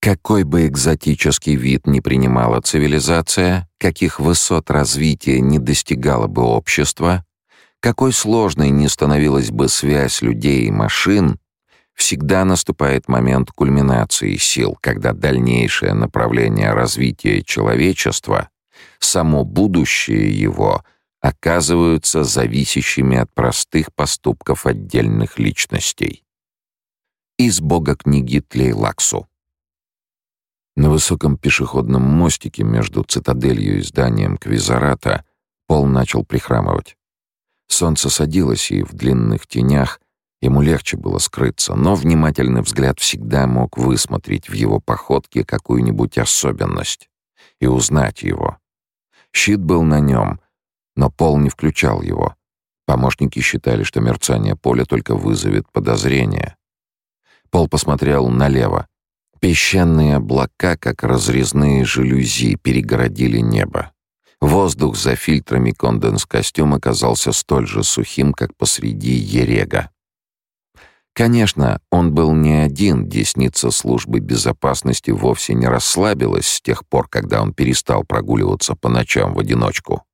Какой бы экзотический вид ни принимала цивилизация, каких высот развития не достигало бы общество, какой сложной ни становилась бы связь людей и машин, всегда наступает момент кульминации сил, когда дальнейшее направление развития человечества, само будущее его, оказываются зависящими от простых поступков отдельных личностей. Из бога книги Тлейлаксу. На высоком пешеходном мостике между цитаделью и зданием Квизарата Пол начал прихрамывать. Солнце садилось, и в длинных тенях ему легче было скрыться, но внимательный взгляд всегда мог высмотреть в его походке какую-нибудь особенность и узнать его. Щит был на нем, но Пол не включал его. Помощники считали, что мерцание поля только вызовет подозрение. Пол посмотрел налево. Песчаные облака, как разрезные жалюзи, перегородили небо. Воздух за фильтрами конденс-костюма казался столь же сухим, как посреди Ерега. Конечно, он был не один, десница службы безопасности вовсе не расслабилась с тех пор, когда он перестал прогуливаться по ночам в одиночку.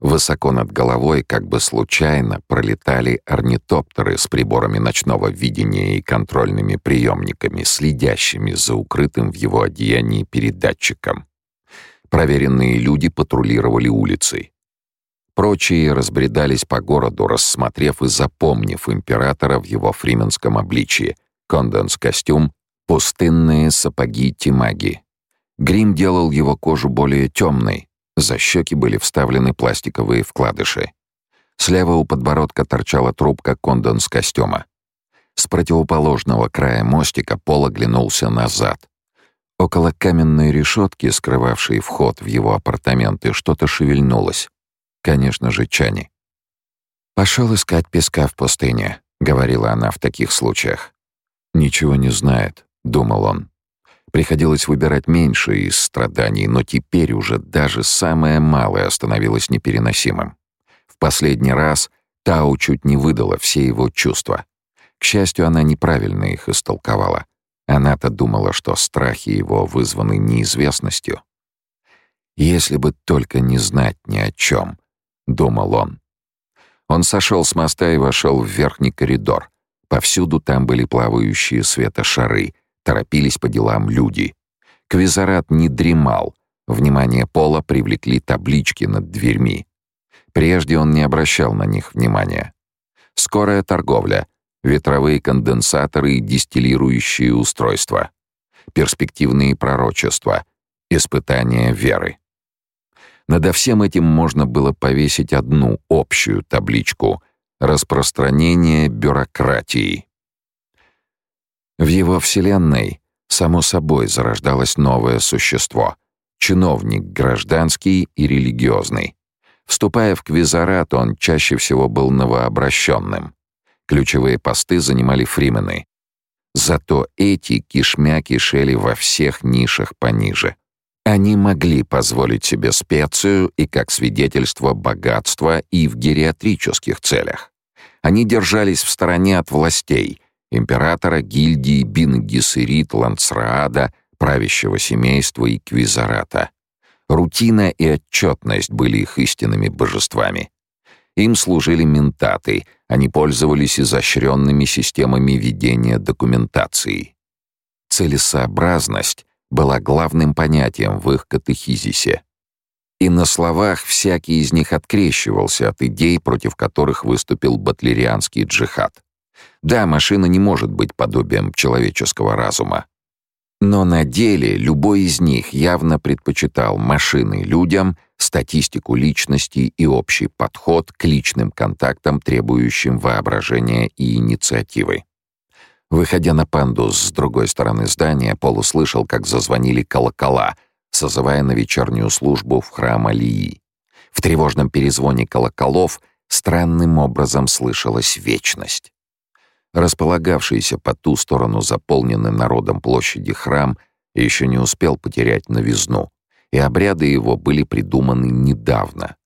Высоко над головой, как бы случайно, пролетали орнитоптеры с приборами ночного видения и контрольными приемниками, следящими за укрытым в его одеянии передатчиком. Проверенные люди патрулировали улицы. Прочие разбредались по городу, рассмотрев и запомнив императора в его фрименском обличье, конденс-костюм, пустынные сапоги Тимаги. Грим делал его кожу более темной, за щеки были вставлены пластиковые вкладыши. Слева у подбородка торчала трубка конденс-костюма. С противоположного края мостика Пол оглянулся назад. Около каменной решетки, скрывавшей вход в его апартаменты, что-то шевельнулось. Конечно же, Чани. «Пошел искать песка в пустыне», — говорила она в таких случаях. «Ничего не знает», — думал он. Приходилось выбирать меньше из страданий, но теперь уже даже самое малое становилось непереносимым. В последний раз Тау чуть не выдала все его чувства. К счастью, она неправильно их истолковала. Она-то думала, что страхи его вызваны неизвестностью. «Если бы только не знать ни о чем», — думал он. Он сошел с моста и вошел в верхний коридор. Повсюду там были плавающие светошары — торопились по делам люди. Квизарат не дремал. Внимание Пола привлекли таблички над дверьми. Прежде он не обращал на них внимания. Скорая торговля, ветровые конденсаторы и дистиллирующие устройства, перспективные пророчества, испытания веры. Над всем этим можно было повесить одну общую табличку — распространение бюрократии. В его вселенной, само собой, зарождалось новое существо — чиновник гражданский и религиозный. Вступая в квизарат, он чаще всего был новообращенным. Ключевые посты занимали фримены. Зато эти кишмя кишели во всех нишах пониже. Они могли позволить себе специю и как свидетельство богатства и в гериатрических целях. Они держались в стороне от властей — императора гильдии Бин-Гессерит Лансраада, правящего семейства и Квизарата. Рутина и отчетность были их истинными божествами. Им служили ментаты, они пользовались изощренными системами ведения документации. Целесообразность была главным понятием в их катехизисе. И на словах всякий из них открещивался от идей, против которых выступил батлерианский джихад. Да, машина не может быть подобием человеческого разума. Но на деле любой из них явно предпочитал машины людям, статистику личности и общий подход к личным контактам, требующим воображения и инициативы. Выходя на пандус с другой стороны здания, Пол услышал, как зазвонили колокола, созывая на вечернюю службу в храм Алии. В тревожном перезвоне колоколов странным образом слышалась вечность. Располагавшийся по ту сторону заполненной народом площади храм еще не успел потерять новизну, и обряды его были придуманы недавно.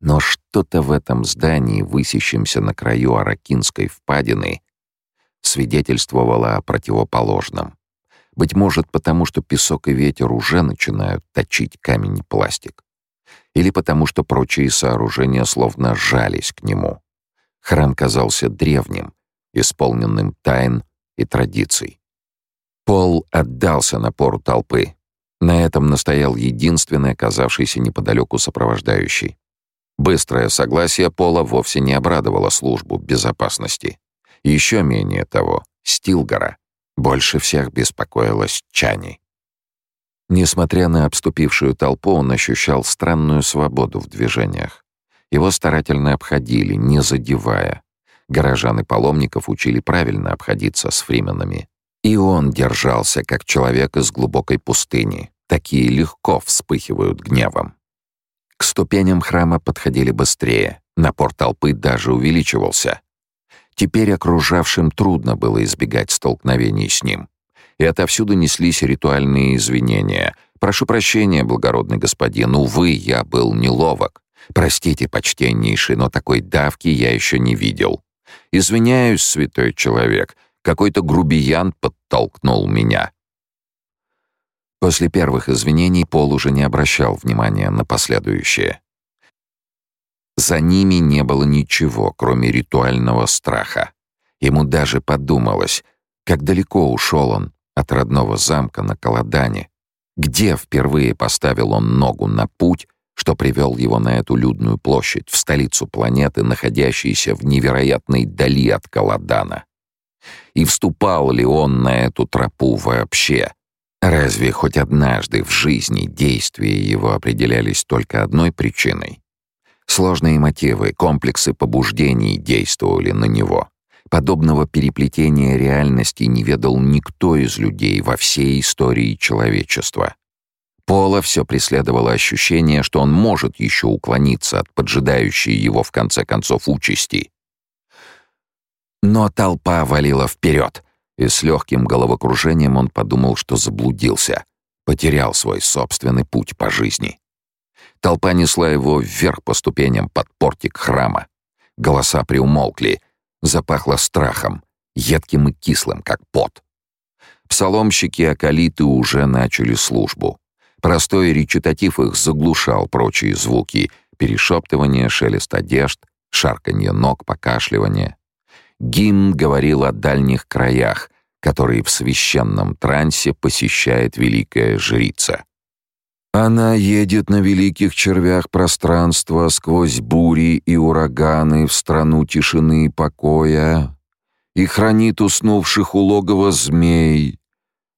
Но что-то в этом здании, высящемся на краю Аракинской впадины, свидетельствовало о противоположном. Быть может, потому что песок и ветер уже начинают точить камень и пластик. Или потому что прочие сооружения словно сжались к нему. Храм казался древним, исполненным тайн и традиций. Пол отдался напору толпы. На этом настоял единственный оказавшийся неподалеку сопровождающий. Быстрое согласие Пола вовсе не обрадовало службу безопасности. Еще менее того, Стилгора больше всех беспокоилась Чани. Несмотря на обступившую толпу, он ощущал странную свободу в движениях. Его старательно обходили, не задевая. Горожан и паломников учили правильно обходиться с фрименами. И он держался, как человек из глубокой пустыни. Такие легко вспыхивают гневом. К ступеням храма подходили быстрее. Напор толпы даже увеличивался. Теперь окружавшим трудно было избегать столкновений с ним. И отовсюду неслись ритуальные извинения. «Прошу прощения, благородный господин, увы, я был неловок. Простите, почтеннейший, но такой давки я еще не видел. Извиняюсь, святой человек, какой-то грубиян подтолкнул меня». После первых извинений Пол уже не обращал внимания на последующее. За ними не было ничего, кроме ритуального страха. Ему даже подумалось, как далеко ушел он от родного замка на Каладане, где впервые поставил он ногу на путь, что привел его на эту людную площадь, в столицу планеты, находящейся в невероятной дали от Каладана. И вступал ли он на эту тропу вообще? Разве хоть однажды в жизни действия его определялись только одной причиной? Сложные мотивы, комплексы побуждений действовали на него. Подобного переплетения реальности не ведал никто из людей во всей истории человечества. Пола все преследовало ощущение, что он может еще уклониться от поджидающей его в конце концов участи. Но толпа валила вперед, и с легким головокружением он подумал, что заблудился, потерял свой собственный путь по жизни. Толпа несла его вверх по ступеням под портик храма. Голоса приумолкли, запахло страхом, едким и кислым, как пот. Псаломщики акалиты уже начали службу. Простой речитатив их заглушал прочие звуки — перешептывание, шелест одежд, шарканье ног, покашливание. Гимн говорил о дальних краях, которые в священном трансе посещает великая жрица. Она едет на великих червях пространства сквозь бури и ураганы в страну тишины и покоя и хранит уснувших у логова змей,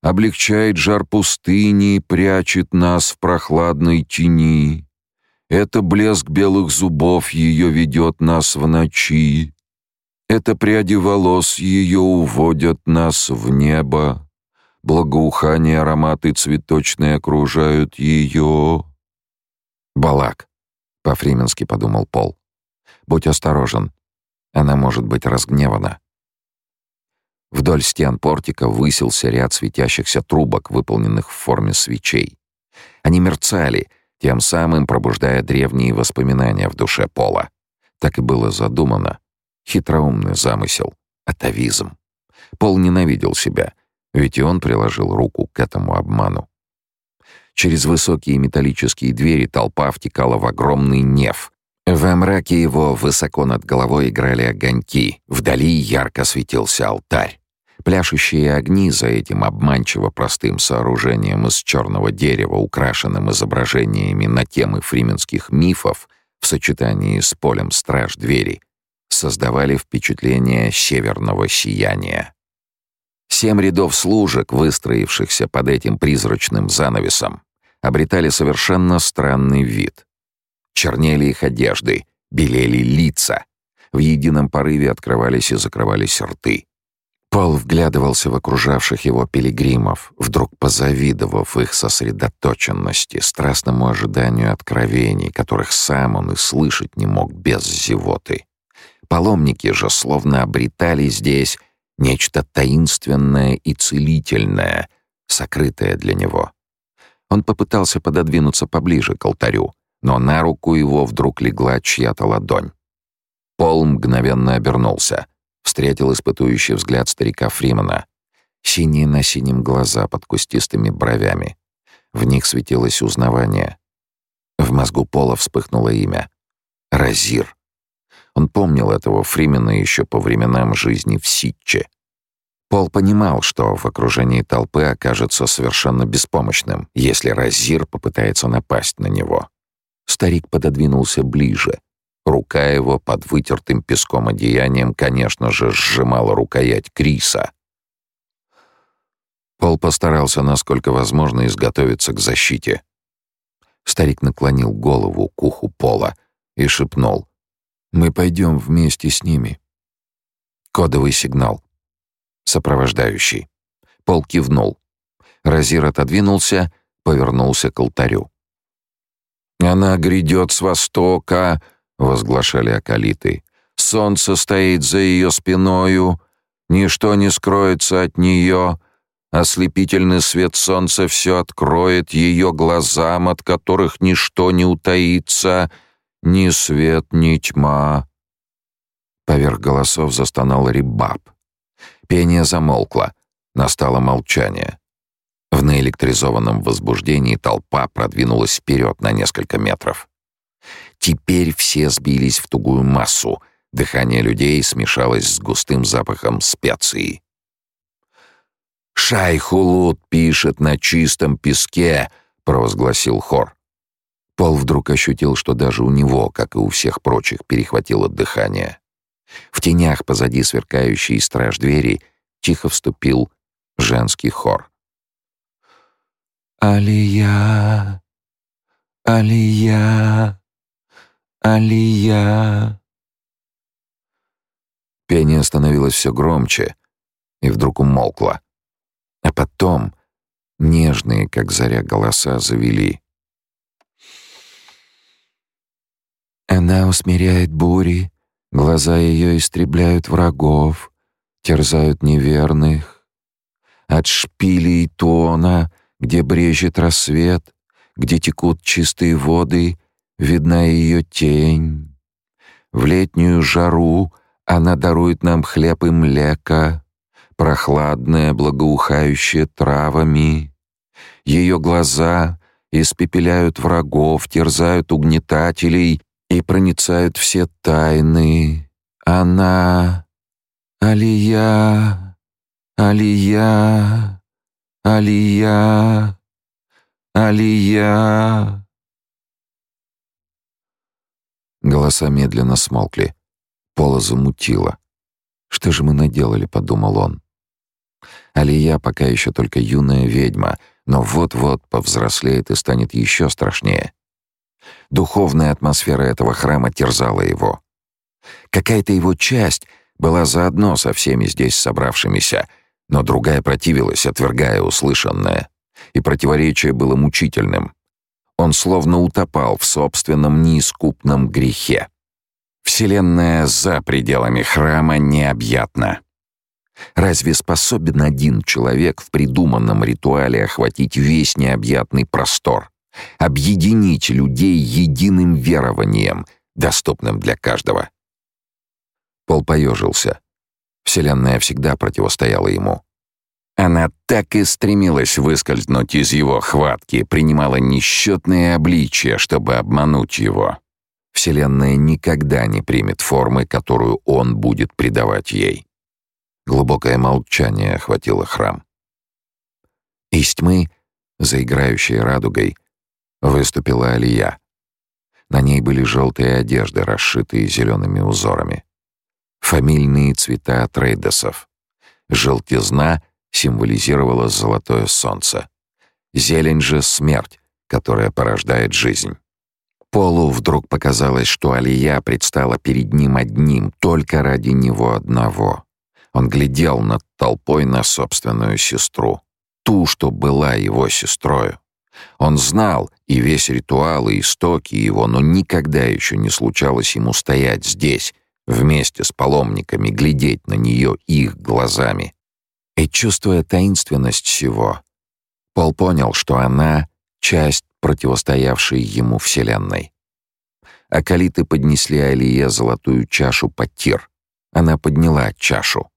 облегчает жар пустыни, прячет нас в прохладной тени. Это блеск белых зубов ее ведет нас в ночи. Это пряди волос ее уводят нас в небо благоухание, ароматы цветочные окружают ее. Балак, по-фрименски подумал Пол. Будь осторожен, она может быть разгневана. Вдоль стен портика высился ряд светящихся трубок, выполненных в форме свечей. Они мерцали, тем самым пробуждая древние воспоминания в душе Пола. Так и было задумано. Хитроумный замысел, атовизм. Пол ненавидел себя, ведь и он приложил руку к этому обману. Через высокие металлические двери толпа втекала в огромный неф. В мраке его высоко над головой играли огоньки, вдали ярко светился алтарь. Пляшущие огни за этим обманчиво простым сооружением из черного дерева, украшенным изображениями на темы фрименских мифов в сочетании с полем страж двери, создавали впечатление северного сияния. Семь рядов служек, выстроившихся под этим призрачным занавесом, обретали совершенно странный вид. Чернели их одежды, белели лица. В едином порыве открывались и закрывались рты. Пол вглядывался в окружавших его пилигримов, вдруг позавидовав их сосредоточенности, страстному ожиданию откровений, которых сам он и слышать не мог без зевоты. Паломники же словно обретали здесь нечто таинственное и целительное, сокрытое для него. Он попытался пододвинуться поближе к алтарю, но на руку его вдруг легла чья-то ладонь. Пол мгновенно обернулся, встретил испытующий взгляд старика Фримена. Синие на синем глаза под кустистыми бровями. В них светилось узнавание. В мозгу Пола вспыхнуло имя. Разир. Он помнил этого Фримена еще по временам жизни в Ситче. Пол понимал, что в окружении толпы окажется совершенно беспомощным, если Разир попытается напасть на него. Старик пододвинулся ближе. Рука его под вытертым песком одеянием, конечно же, сжимала рукоять Криса. Пол постарался, насколько возможно, изготовиться к защите. Старик наклонил голову к уху Пола и шепнул. «Мы пойдем вместе с ними». Кодовый сигнал. Сопровождающий. Пол кивнул. Разир отодвинулся, повернулся к алтарю. «Она грядет с востока», — возглашали акалиты. «Солнце стоит за ее спиною, ничто не скроется от нее, Ослепительный свет солнца все откроет ее глазам, от которых ничто не утаится, ни свет, ни тьма. Поверх голосов застонал Рибаб. Пение замолкло, настало молчание. В наэлектризованном возбуждении толпа продвинулась вперед на несколько метров. Теперь все сбились в тугую массу, дыхание людей смешалось с густым запахом специй. «Шайхулут пишет на чистом песке», — провозгласил хор. Пол вдруг ощутил, что даже у него, как и у всех прочих, перехватило дыхание. В тенях позади сверкающей страж двери тихо вступил женский хор. «Алия, Алия, Алия». Пение становилось все громче и вдруг умолкло. А потом нежные, как заря, голоса завели. Она усмиряет бури, глаза ее истребляют врагов, терзают неверных. От шпилей тона, где брежет рассвет, где текут чистые воды, видна ее тень. В летнюю жару она дарует нам хлеб и млеко, прохладная, благоухающая травами. Ее глаза испепеляют врагов, терзают угнетателей и проницают все тайны. Она — Алия, Алия, Алия, Алия. Голоса медленно смолкли. Пола замутила. «Что же мы наделали?» — подумал он. Алия пока еще только юная ведьма, но вот-вот повзрослеет и станет еще страшнее. Духовная атмосфера этого храма терзала его. Какая-то его часть была заодно со всеми здесь собравшимися, но другая противилась, отвергая услышанное. И противоречие было мучительным. Он словно утопал в собственном неискупном грехе. Вселенная за пределами храма необъятна. Разве способен один человек в придуманном ритуале охватить весь необъятный простор, объединить людей единым верованием, доступным для каждого? Пол поежился. Вселенная всегда противостояла ему. Она так и стремилась выскользнуть из его хватки, принимала несчетные обличия, чтобы обмануть его. Вселенная никогда не примет формы, которую он будет придавать ей. Глубокое молчание охватило храм. Из тьмы, заиграющей радугой, выступила Алия. На ней были желтые одежды, расшитые зелеными узорами. Фамильные цвета трейдесов. Желтизна символизировала золотое солнце. Зелень же — смерть, которая порождает жизнь. Полу вдруг показалось, что Алия предстала перед ним одним, только ради него одного. Он глядел над толпой на собственную сестру, ту, что была его сестрою. Он знал и весь ритуал, и истоки его, но никогда еще не случалось ему стоять здесь, вместе с паломниками, глядеть на нее их глазами. И чувствуя таинственность всего, Пол понял, что она — часть противостоявшей ему Вселенной. Акалиты поднесли Алие золотую чашу под тир. Она подняла чашу.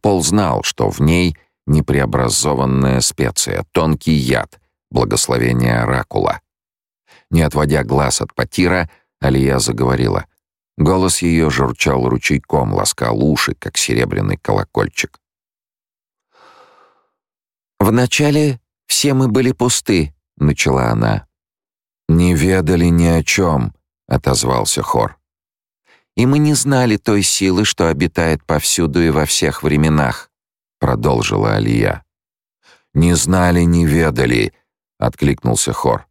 Пол знал, что в ней непреобразованная специя, тонкий яд, благословение оракула. Не отводя глаз от Патира, Алия заговорила. Голос ее журчал ручейком, ласкал уши, как серебряный колокольчик. «Вначале все мы были пусты», — начала она. «Не ведали ни о чем», — отозвался хор. «И мы не знали той силы, что обитает повсюду и во всех временах», — продолжила Алия. «Не знали, не ведали», — откликнулся хор.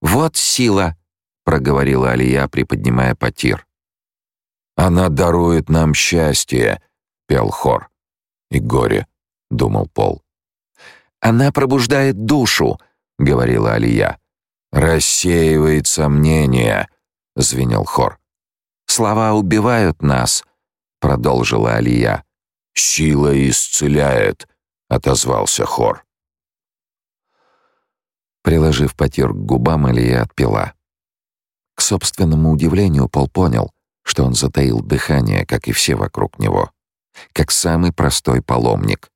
«Вот сила», — проговорила Алия, приподнимая потир. «Она дарует нам счастье», — пел хор. «И горе», — думал Пол. «Она пробуждает душу», — говорила Алия. «Рассеивает сомнения», — звенел хор. «Слова убивают нас», — продолжила Алия. «Сила исцеляет», — отозвался хор. Приложив потер к губам, Алия отпила. К собственному удивлению Пол понял, что он затаил дыхание, как и все вокруг него, как самый простой паломник.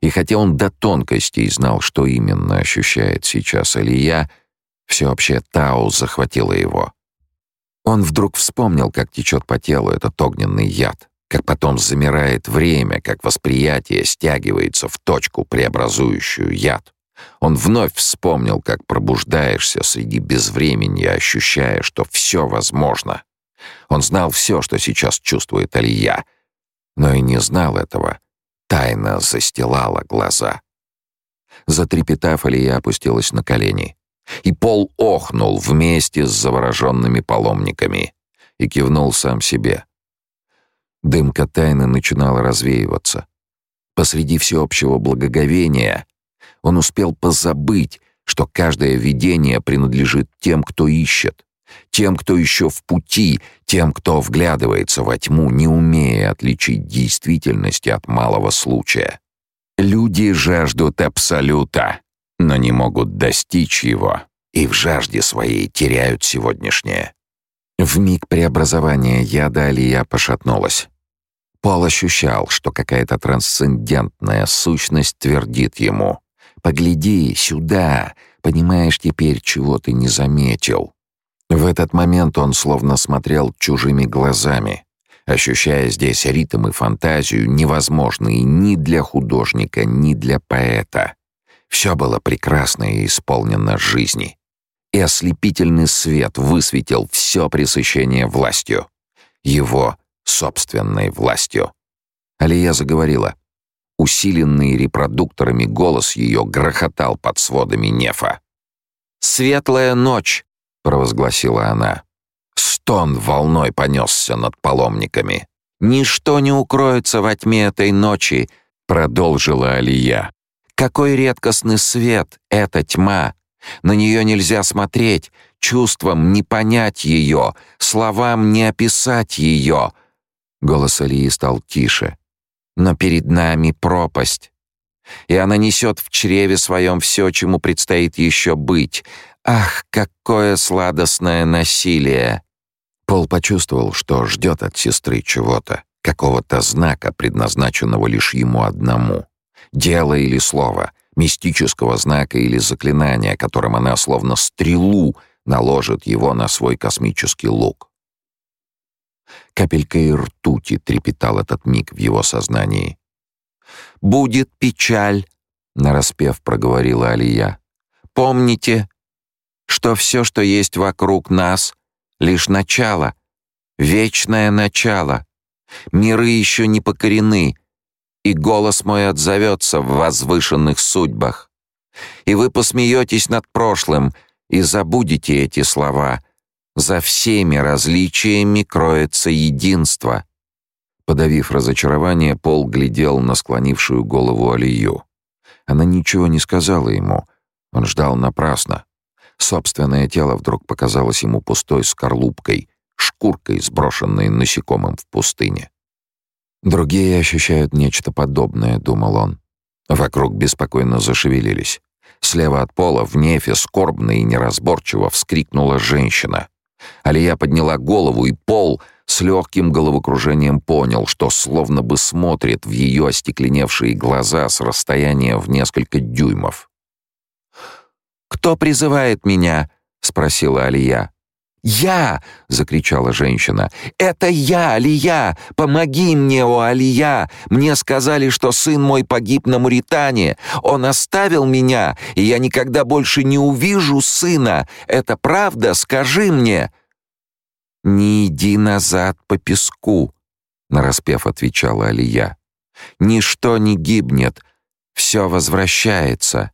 И хотя он до тонкостей знал, что именно ощущает сейчас Алия, всеобщее Тау захватило его. Он вдруг вспомнил, как течет по телу этот огненный яд, как потом замирает время, как восприятие стягивается в точку, преобразующую яд. Он вновь вспомнил, как пробуждаешься среди безвременья, ощущая, что все возможно. Он знал все, что сейчас чувствует Алия, но и не знал этого. Тайна застилала глаза. Затрепетав, Алия опустилась на колени. И Пол охнул вместе с завороженными паломниками и кивнул сам себе. Дымка тайны начинала развеиваться. Посреди всеобщего благоговения он успел позабыть, что каждое видение принадлежит тем, кто ищет, тем, кто еще в пути, тем, кто вглядывается во тьму, не умея отличить действительности от малого случая. Люди жаждут абсолюта, но не могут достичь его, и в жажде своей теряют сегодняшнее. В миг преобразования яда Алия пошатнулась. Пол ощущал, что какая-то трансцендентная сущность твердит ему «Погляди сюда, понимаешь теперь, чего ты не заметил». В этот момент он словно смотрел чужими глазами, ощущая здесь ритм и фантазию, невозможные ни для художника, ни для поэта. Все было прекрасно и исполнено жизни. И ослепительный свет высветил все пресыщение властью. Его собственной властью. Алия заговорила. Усиленный репродукторами голос ее грохотал под сводами нефа. «Светлая ночь!» — провозгласила она. Стон волной понесся над паломниками. «Ничто не укроется во тьме этой ночи», — продолжила Алия. «Какой редкостный свет эта тьма! На нее нельзя смотреть, чувством не понять ее, словам не описать ее». Голос Алии стал тише. «Но перед нами пропасть, и она несет в чреве своем все, чему предстоит еще быть, Ах, какое сладостное насилие! Пол почувствовал, что ждет от сестры чего-то, какого-то знака, предназначенного лишь ему одному. Дело или слово, мистического знака или заклинания, которым она словно стрелу наложит его на свой космический лук. Капелькой ртути трепетал этот миг в его сознании. «Будет печаль», — нараспев проговорила Алия. «Помните, что все, что есть вокруг нас, лишь начало, вечное начало. Миры еще не покорены, и голос мой отзовется в возвышенных судьбах. И вы посмеетесь над прошлым и забудете эти слова. За всеми различиями кроется единство. Подавив разочарование, Пол глядел на склонившую голову Алию. Она ничего не сказала ему. Он ждал напрасно. Собственное тело вдруг показалось ему пустой скорлупкой, шкуркой, сброшенной насекомым в пустыне. Другие ощущают нечто подобное, думал он. Вокруг беспокойно зашевелились. Слева от пола в нефе скорбно и неразборчиво вскрикнула женщина. Алия подняла голову, и пол с легким головокружением понял, что словно бы смотрит в ее остекленевшие глаза с расстояния в несколько дюймов. «Кто призывает меня?» — спросила Алия. «Я!» — закричала женщина. «Это я, Алия! Помоги мне, о Алия! Мне сказали, что сын мой погиб на Муритане. Он оставил меня, и я никогда больше не увижу сына. Это правда? Скажи мне!» «Не иди назад по песку», — нараспев отвечала Алия. «Ничто не гибнет, все возвращается,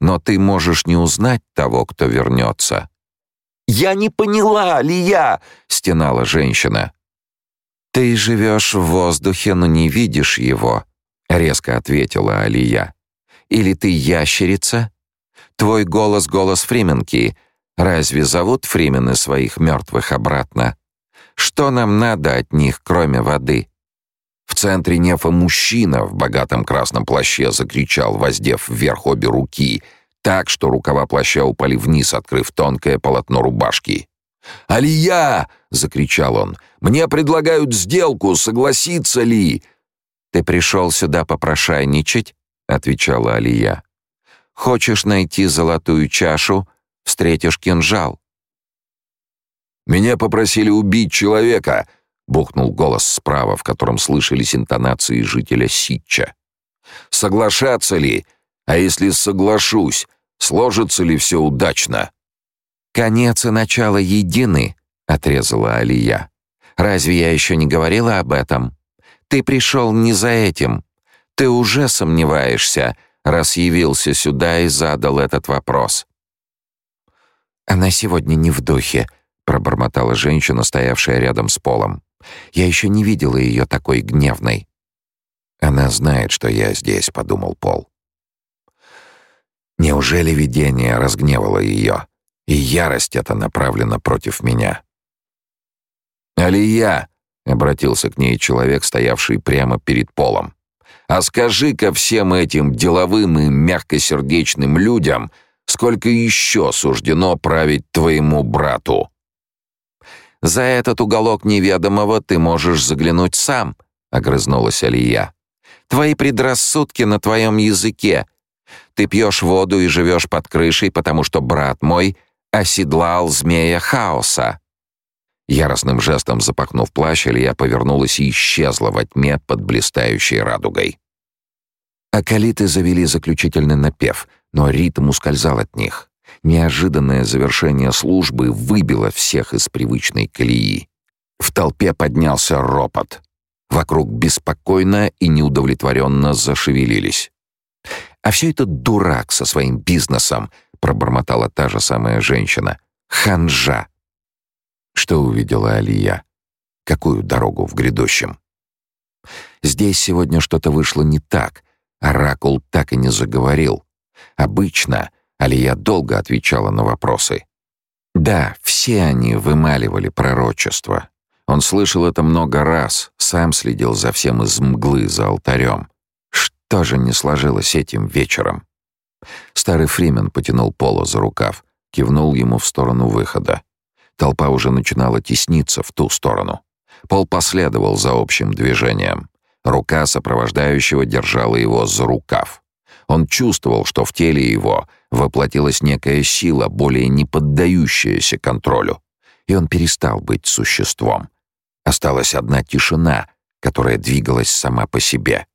но ты можешь не узнать того, кто вернется». «Я не поняла, Алия!» — стенала женщина. «Ты живешь в воздухе, но не видишь его», — резко ответила Алия. «Или ты ящерица? Твой голос — голос Фрименки. Разве зовут Фримены своих мертвых обратно? Что нам надо от них, кроме воды?» В центре нефа мужчина в богатом красном плаще закричал, воздев вверх обе руки — так, что рукава плаща упали вниз, открыв тонкое полотно рубашки. «Алия!» — закричал он. «Мне предлагают сделку, согласится ли?» «Ты пришел сюда попрошайничать?» — отвечала Алия. «Хочешь найти золотую чашу? Встретишь кинжал». «Меня попросили убить человека!» — бухнул голос справа, в котором слышались интонации жителя Ситча. «Соглашаться ли? А если соглашусь, Сложится ли все удачно? Конец и начало едины, отрезала Алия. Разве я еще не говорила об этом? Ты пришел не за этим. Ты уже сомневаешься, раз явился сюда и задал этот вопрос. Она сегодня не в духе, пробормотала женщина, стоявшая рядом с полом. Я еще не видела ее такой гневной. Она знает, что я здесь, подумал Пол. Неужели видение разгневало ее, и ярость эта направлена против меня? «Алия!» — обратился к ней человек, стоявший прямо перед полом. «А скажи-ка всем этим деловым и мягкосердечным людям, сколько еще суждено править твоему брату?» «За этот уголок неведомого ты можешь заглянуть сам», — огрызнулась Алия. «Твои предрассудки на твоем языке, ты пьешь воду и живешь под крышей, потому что брат мой оседлал змея хаоса». Яростным жестом запахнув плащ, Илья повернулась и исчезла во тьме под блистающей радугой. Акалиты завели заключительный напев, но ритм ускользал от них. Неожиданное завершение службы выбило всех из привычной колеи. В толпе поднялся ропот. Вокруг беспокойно и неудовлетворенно зашевелились. «А все это дурак со своим бизнесом», — пробормотала та же самая женщина. «Ханжа». Что увидела Алия? Какую дорогу в грядущем? Здесь сегодня что-то вышло не так. Оракул так и не заговорил. Обычно Алия долго отвечала на вопросы. Да, все они вымаливали пророчество. Он слышал это много раз, сам следил за всем из мглы за алтарем тоже не сложилось этим вечером. Старый Фримен потянул Пола за рукав, кивнул ему в сторону выхода. Толпа уже начинала тесниться в ту сторону. Пол последовал за общим движением. Рука сопровождающего держала его за рукав. Он чувствовал, что в теле его воплотилась некая сила, более не поддающаяся контролю, и он перестал быть существом. Осталась одна тишина, которая двигалась сама по себе.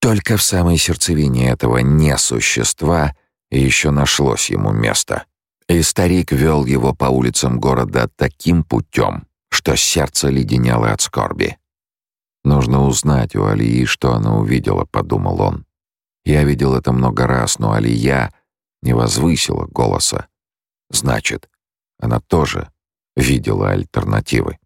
Только в самой сердцевине этого несущества еще нашлось ему место. И старик вел его по улицам города таким путем, что сердце леденело от скорби. «Нужно узнать у Алии, что она увидела», — подумал он. «Я видел это много раз, но Алия не возвысила голоса. Значит, она тоже видела альтернативы».